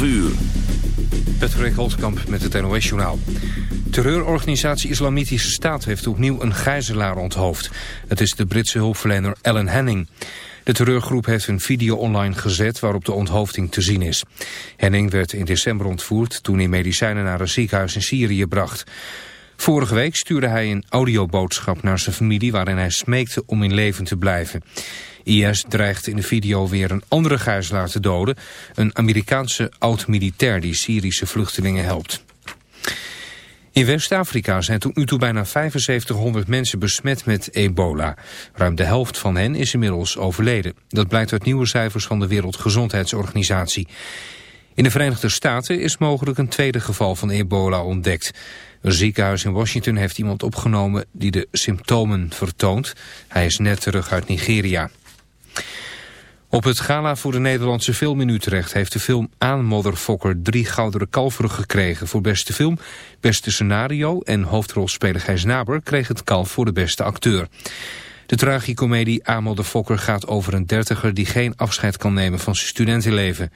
12 uur. Patrick met het NOS-journaal. Terreurorganisatie Islamitische Staat heeft opnieuw een gijzelaar onthoofd. Het is de Britse hulpverlener Ellen Henning. De terreurgroep heeft een video online gezet waarop de onthoofding te zien is. Henning werd in december ontvoerd toen hij medicijnen naar een ziekenhuis in Syrië bracht. Vorige week stuurde hij een audioboodschap naar zijn familie waarin hij smeekte om in leven te blijven. IS dreigt in de video weer een andere gijzelaar te doden, een Amerikaanse oud-militair die Syrische vluchtelingen helpt. In West-Afrika zijn tot nu toe bijna 7500 mensen besmet met ebola. Ruim de helft van hen is inmiddels overleden. Dat blijkt uit nieuwe cijfers van de Wereldgezondheidsorganisatie. In de Verenigde Staten is mogelijk een tweede geval van ebola ontdekt. Een ziekenhuis in Washington heeft iemand opgenomen die de symptomen vertoont. Hij is net terug uit Nigeria. Op het gala voor de Nederlandse film in Utrecht heeft de film Aan Motherfokker drie goudere kalveren gekregen voor beste film, beste scenario en hoofdrolspeler Gijs Naber kreeg het kalf voor de beste acteur. De tragicomedie Aan Motherfokker gaat over een dertiger die geen afscheid kan nemen van zijn studentenleven.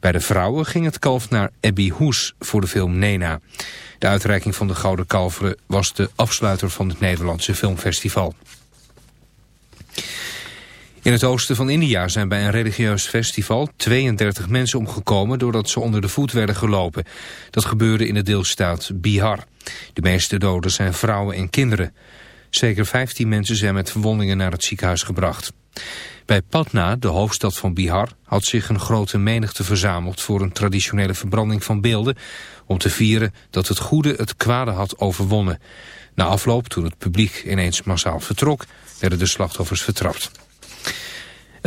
Bij de vrouwen ging het kalf naar Abby Hoes voor de film Nena. De uitreiking van de Gouden Kalveren was de afsluiter van het Nederlandse Filmfestival. In het oosten van India zijn bij een religieus festival 32 mensen omgekomen doordat ze onder de voet werden gelopen. Dat gebeurde in de deelstaat Bihar. De meeste doden zijn vrouwen en kinderen. Zeker 15 mensen zijn met verwondingen naar het ziekenhuis gebracht. Bij Patna, de hoofdstad van Bihar, had zich een grote menigte verzameld voor een traditionele verbranding van beelden om te vieren dat het goede het kwade had overwonnen. Na afloop, toen het publiek ineens massaal vertrok, werden de slachtoffers vertrapt.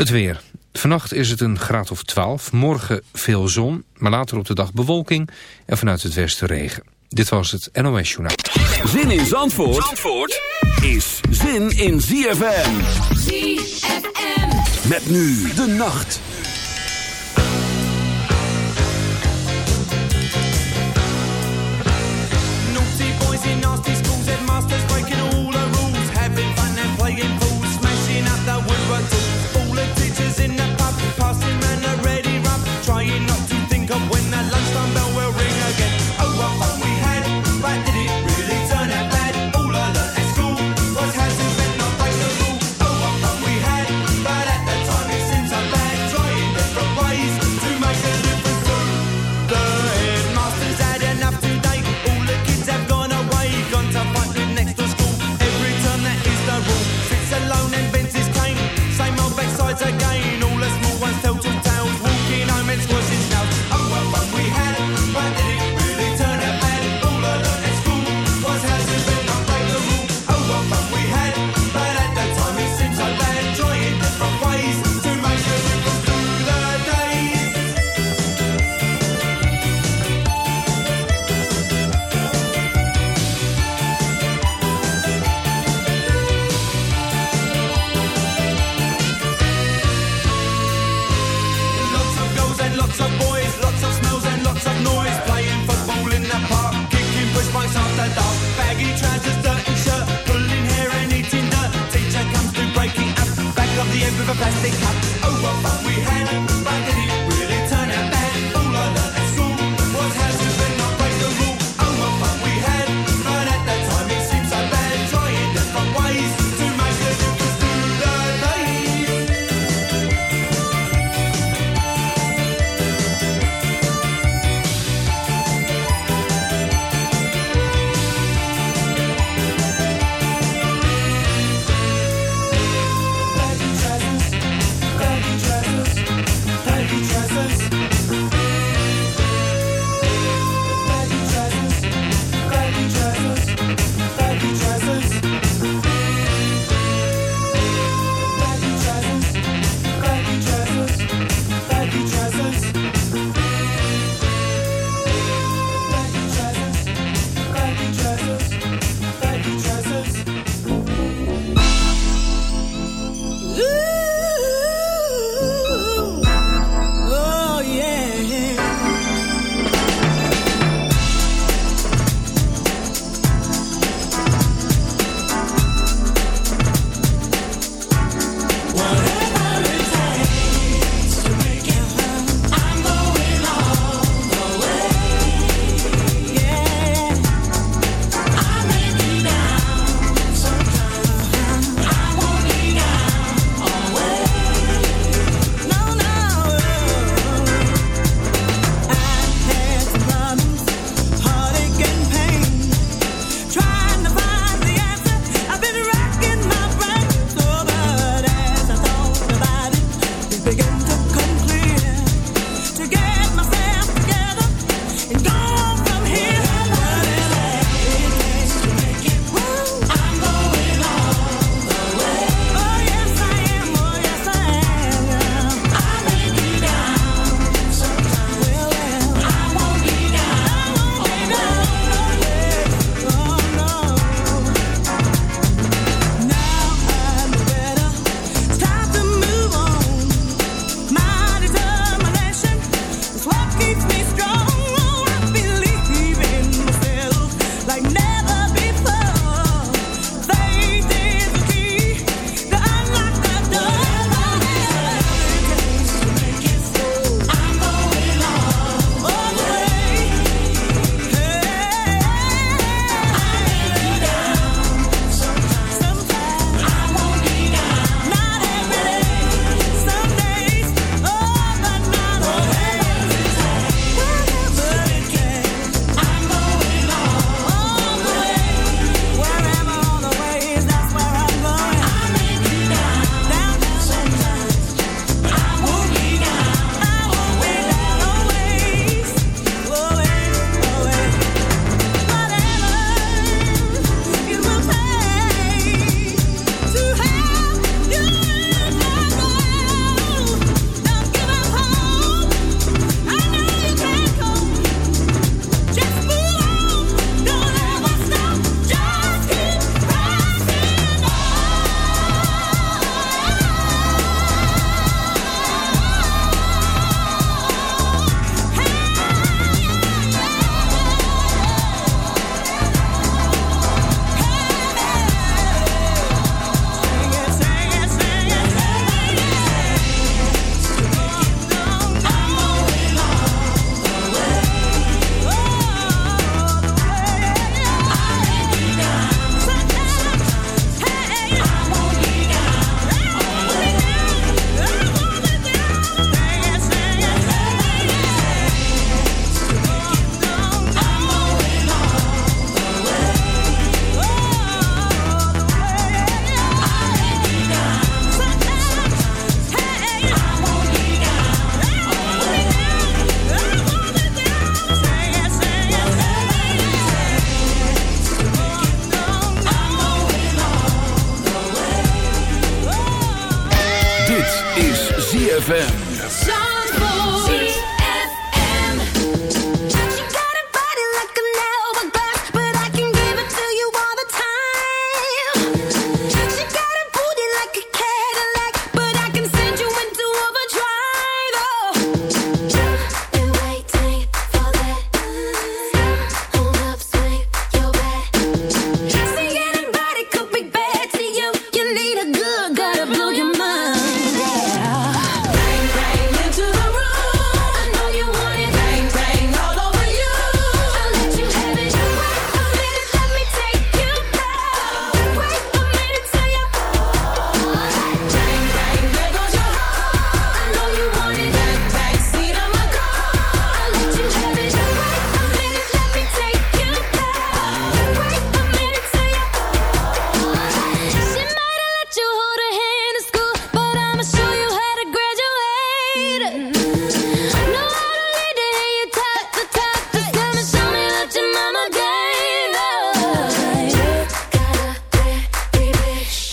Het weer. Vannacht is het een graad of 12. Morgen veel zon, maar later op de dag bewolking en vanuit het westen regen. Dit was het NOS Journaal. Zin in Zandvoort, Zandvoort is zin in ZFM. ZFM. Met nu de nacht. In all the rules. nothing.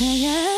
Yeah.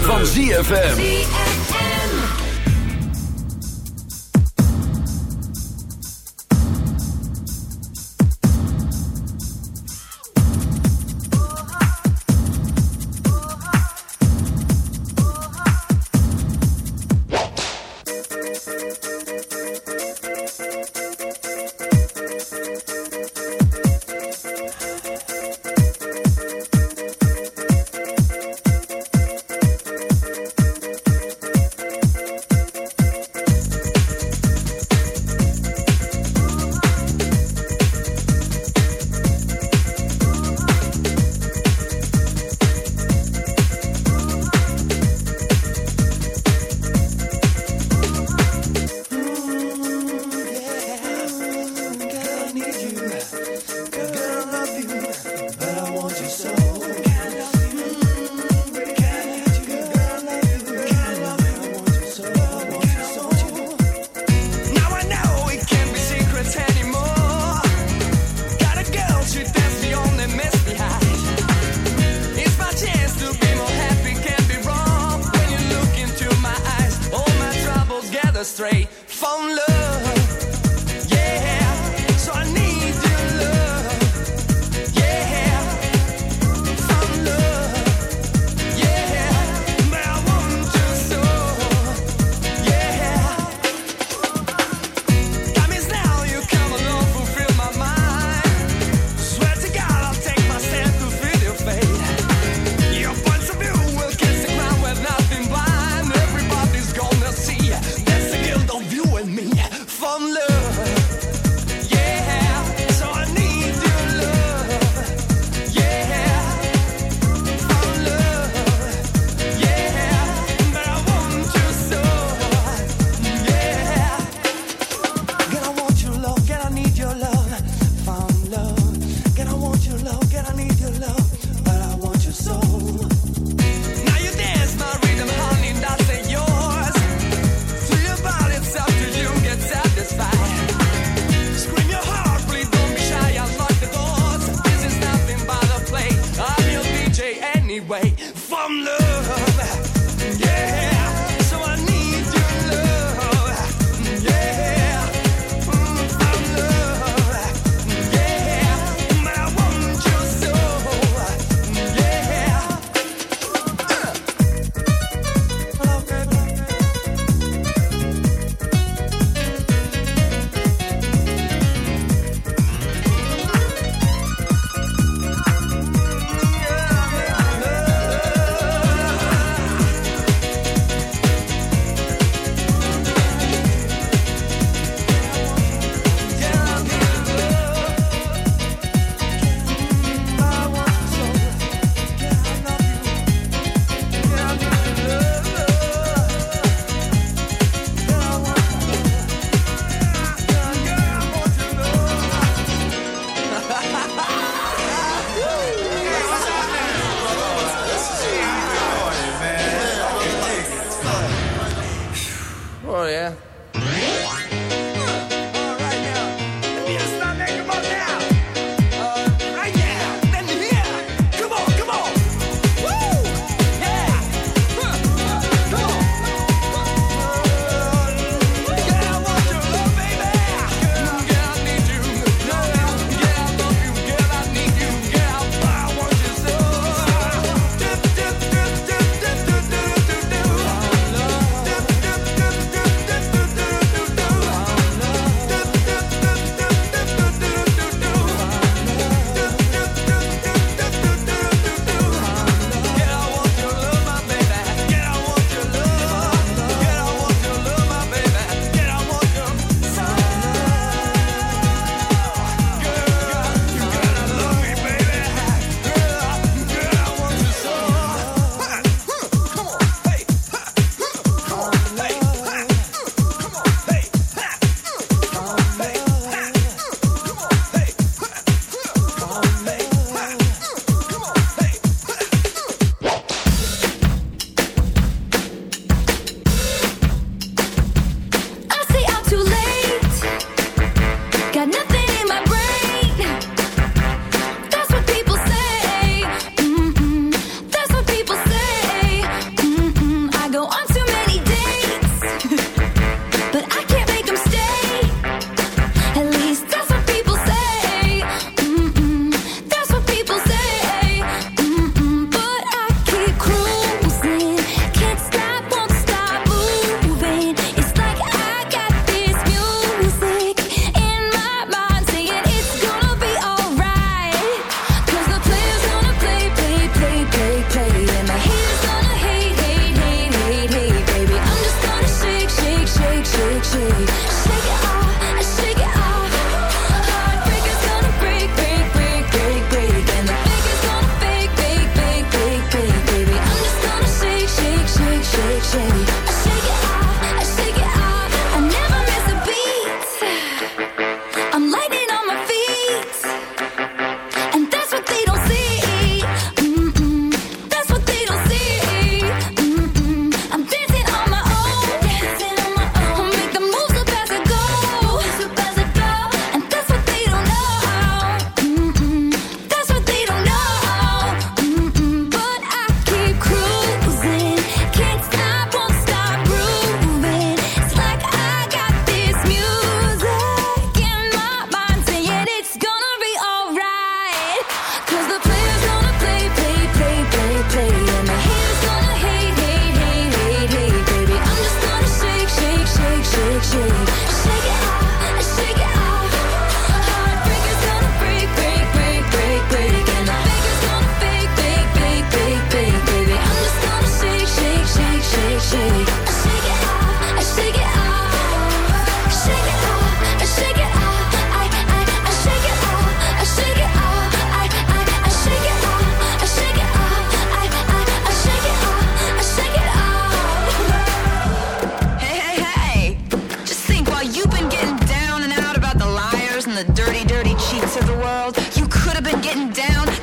van ZFM.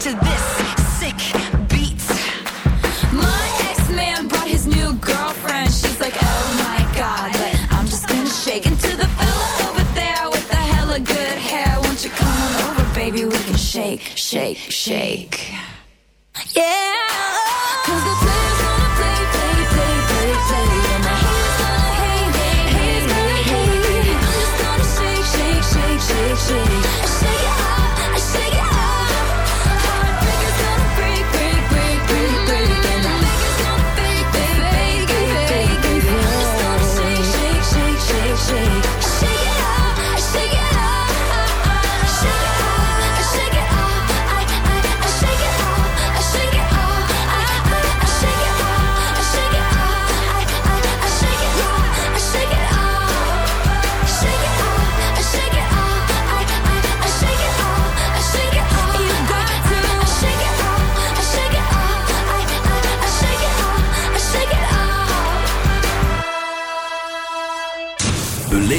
to this sick beat. My ex man brought his new girlfriend. She's like, oh my god, but I'm just gonna shake into the fella over there with the hella good hair. Won't you come on over, baby? We can shake, shake, shake. Yeah, cause the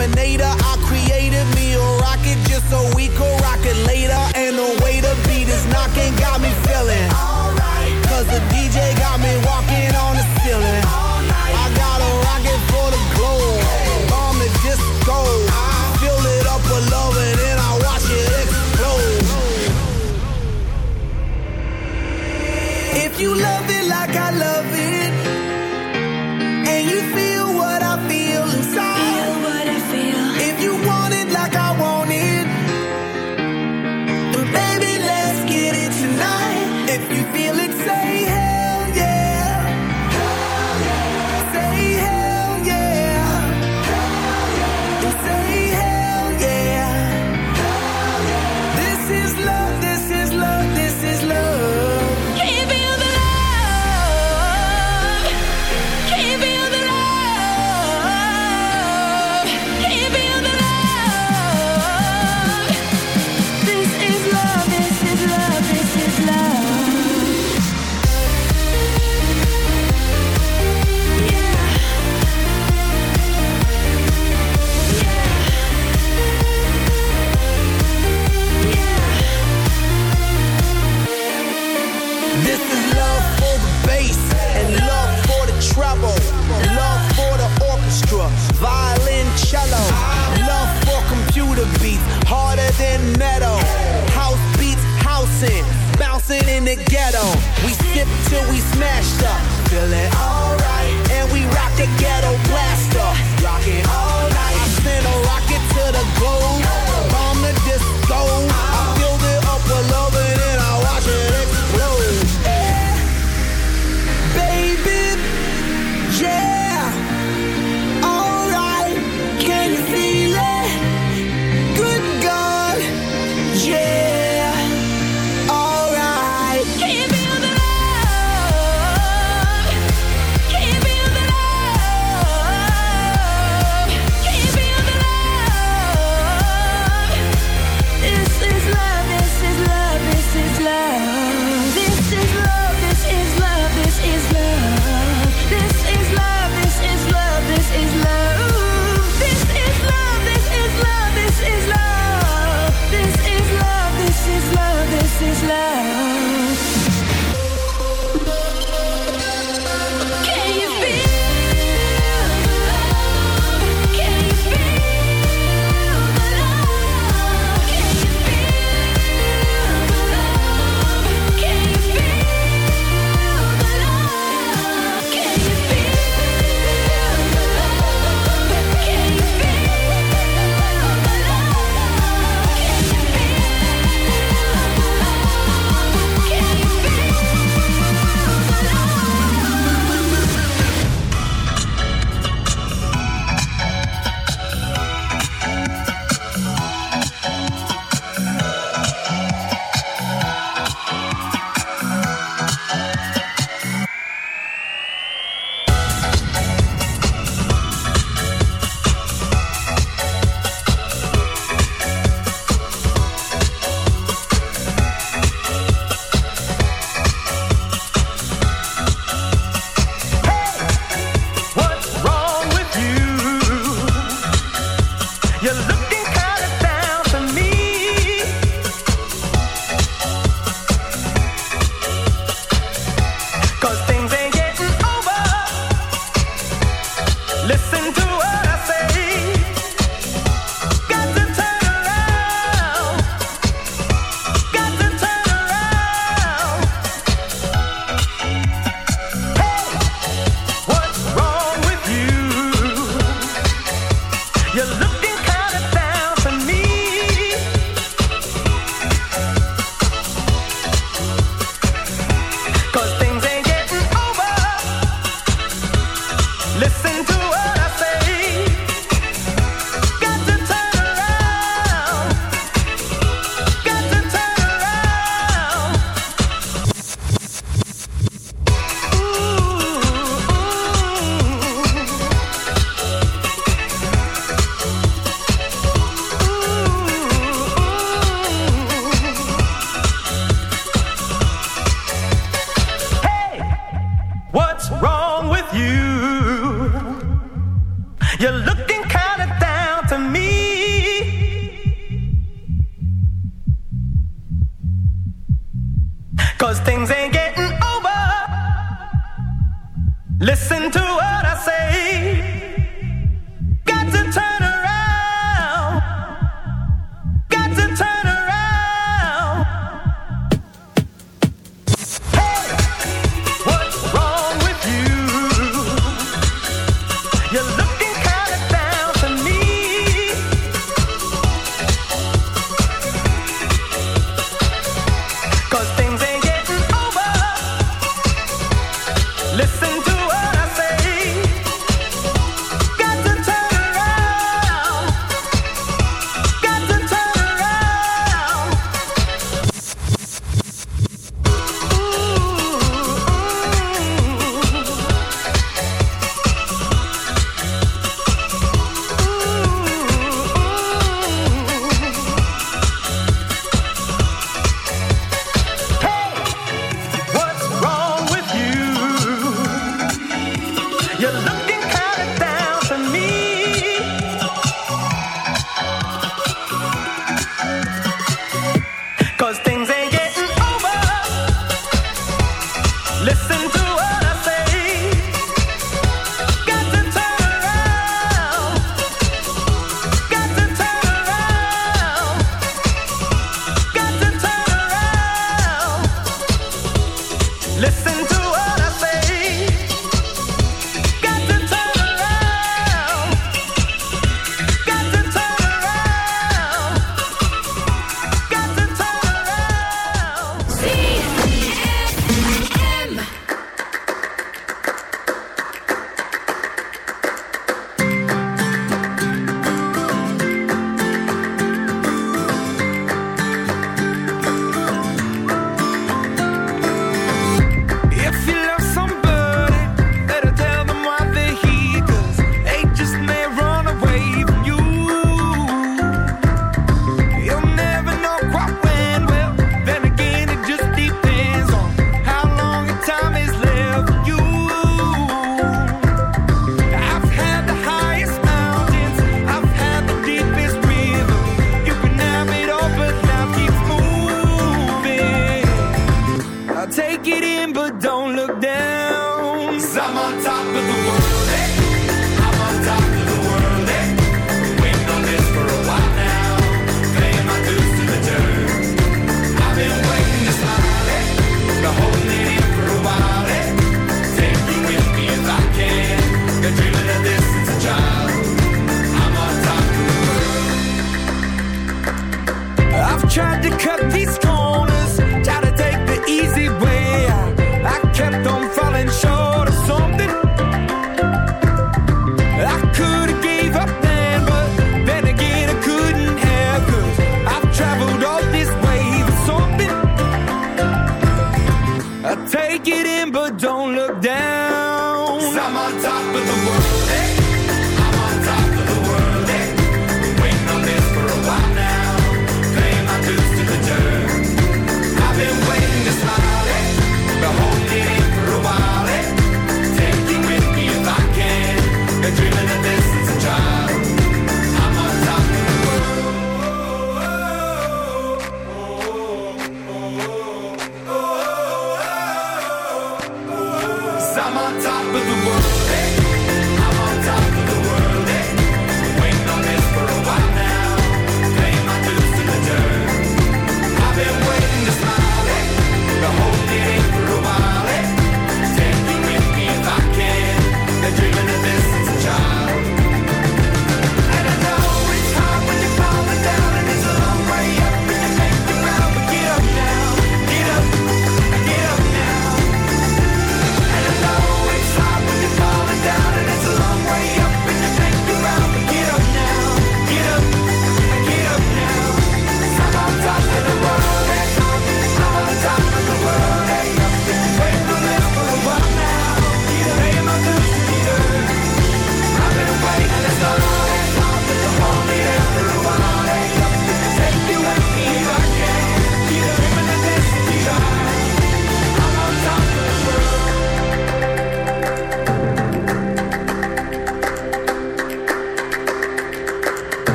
Terminator. bouncing in the ghetto. We sip till we smashed up, feeling alright. And we rock the ghetto blaster, rocking all night. I send a rocket to the globe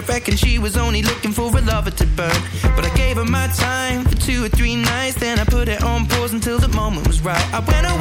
I reckon she was only looking for a lover to burn. But I gave her my time for two or three nights. Then I put it on pause until the moment was right. I went away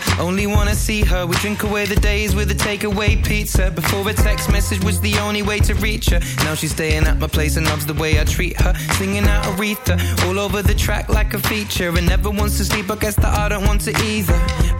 I only wanna see her. We drink away the days with a takeaway pizza. Before a text message was the only way to reach her. Now she's staying at my place and loves the way I treat her. Singing out Aretha all over the track like a feature. And never wants to sleep, I guess that I don't want to either.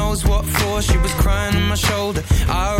Knows what for. She was crying on my shoulder. I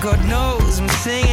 God knows I'm singing.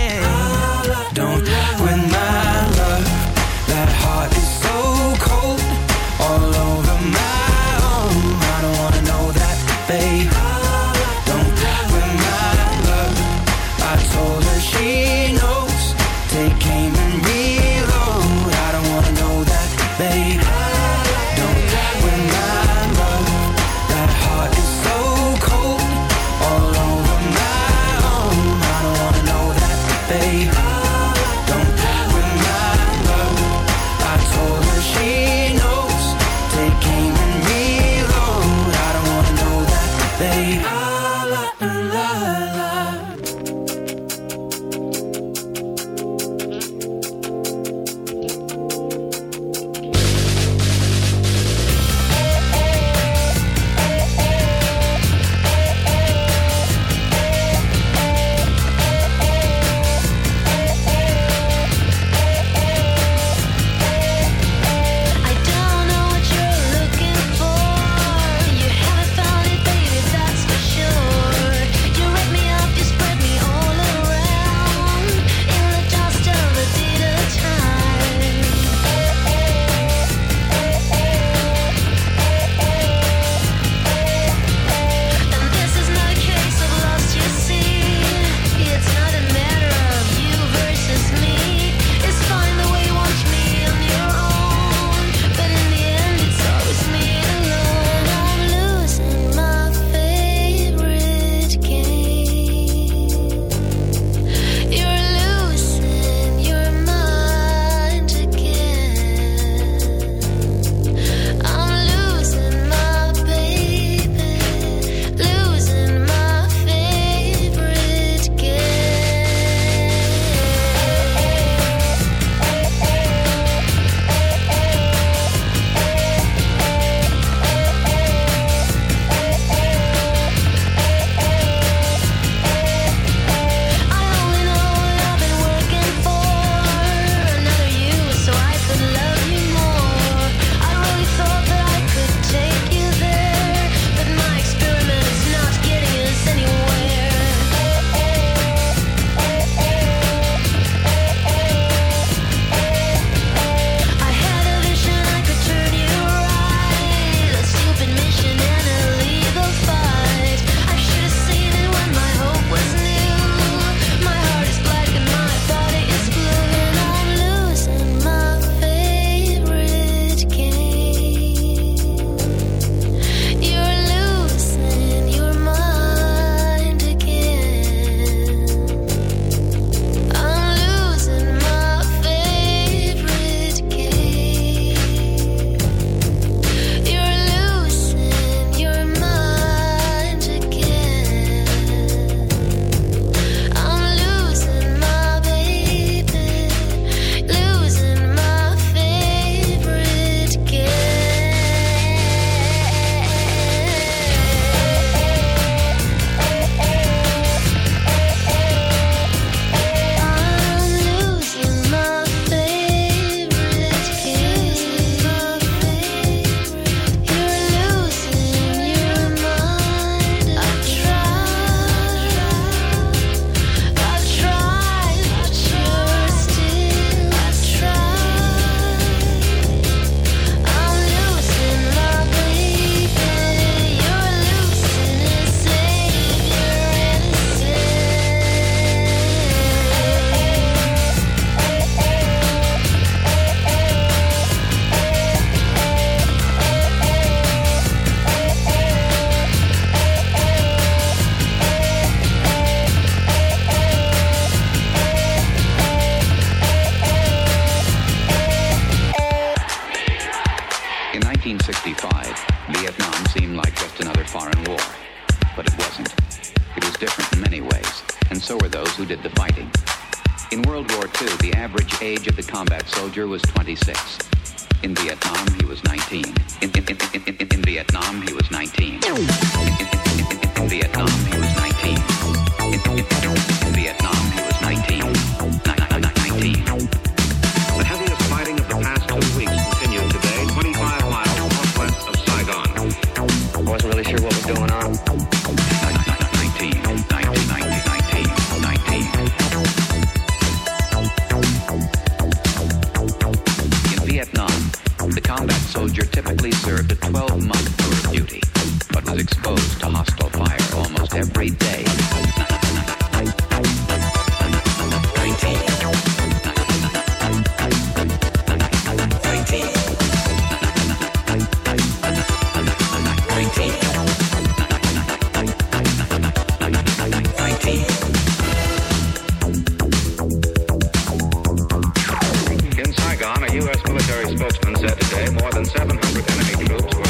Spokesman said today more than 700 enemy troops were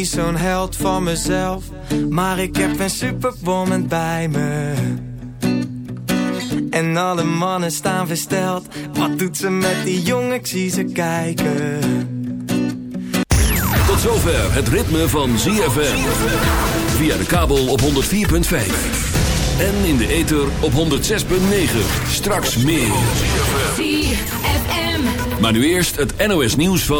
niet zo'n held van mezelf Maar ik heb een superwoman bij me. En alle mannen staan versteld. Wat doet ze met die jongen, ik zie ze kijken. Tot zover het ritme van ZFM Via de kabel op 104.5 en in de ether op 106,9. Straks meer. Maar nu eerst het NOS nieuws van...